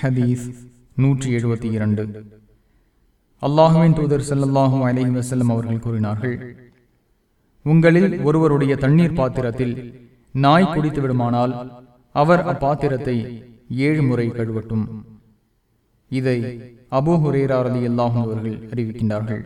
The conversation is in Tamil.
ஹதீஸ் நூற்றி எழுபத்தி இரண்டு. அல்லாஹுவின் தூதர் செல்லல்லாஹும் அலஹி வசல்லம் அவர்கள் கூறினார்கள் உங்களில் ஒருவருடைய தண்ணீர் பாத்திரத்தில் நாய் குடித்து விடுமானால் அவர் அப்பாத்திரத்தை ஏழு முறை கழுவட்டும். இதை அபூ ஹுரேரா அல்லாஹும் அவர்கள் அறிவிக்கின்றார்கள்.